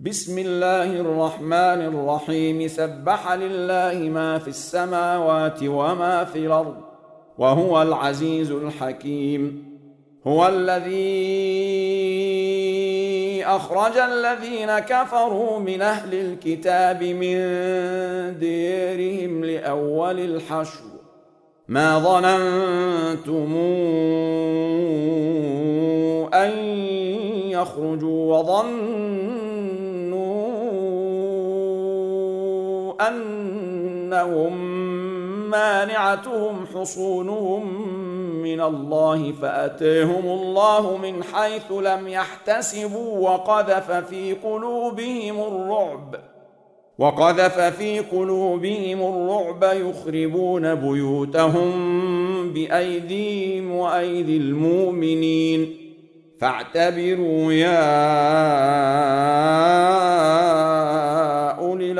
بسم الله الرحمن الرحيم. سبح لله ما في السماوات وما في الأرض وهو العزيز الحكيم. هو الذي أخرج الذين كفروا من أهل الكتاب من ديرهم لأول الحشر. ما ظننتم أن يخرجوا وظنوا أنهم مانعتهم حصونهم من الله فأتيهم الله من حيث لم يحتسبوا وقذف في قلوبهم الرعب وقذف في قلوبهم الرعب يخربون بيوتهم بأيديهم وأيدي المؤمنين. فاعتبروا يا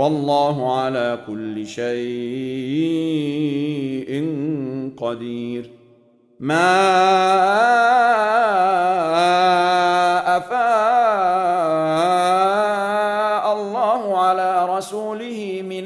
والله على كل شيء قدير. ما أفاء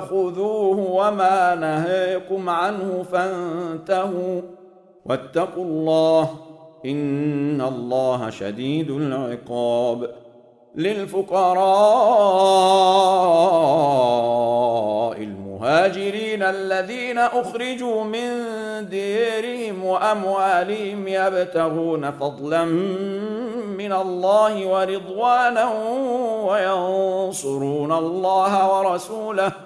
فخذوه وما نهيكم عنه فانتهوا واتقوا الله إن الله شديد العقاب للفقراء المهاجرين الذين أخرجوا من ديرهم وأموالهم يبتغون فضلا من الله ورضوانا وينصرون الله ورسوله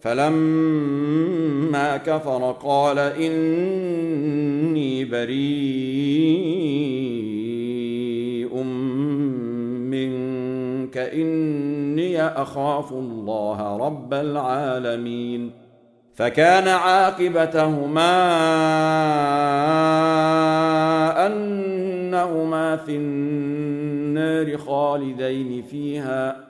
فلما كفر قال إني بريء منك إني أخاف الله رب العالمين. فكان عاقبتهما أنهما في النار خالدين فيها.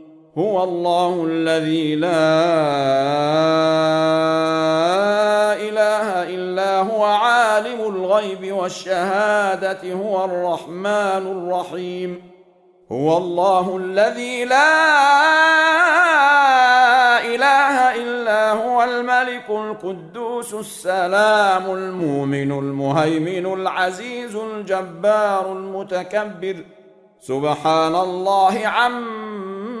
هو الله الذي لا إله إلا هو عالم الغيب والشهادة هو الرحمن الرحيم. هو الله الذي لا إله إلا هو الملك القدوس السلام المؤمن المهيمن العزيز الجبار المتكبر. سبحان الله عما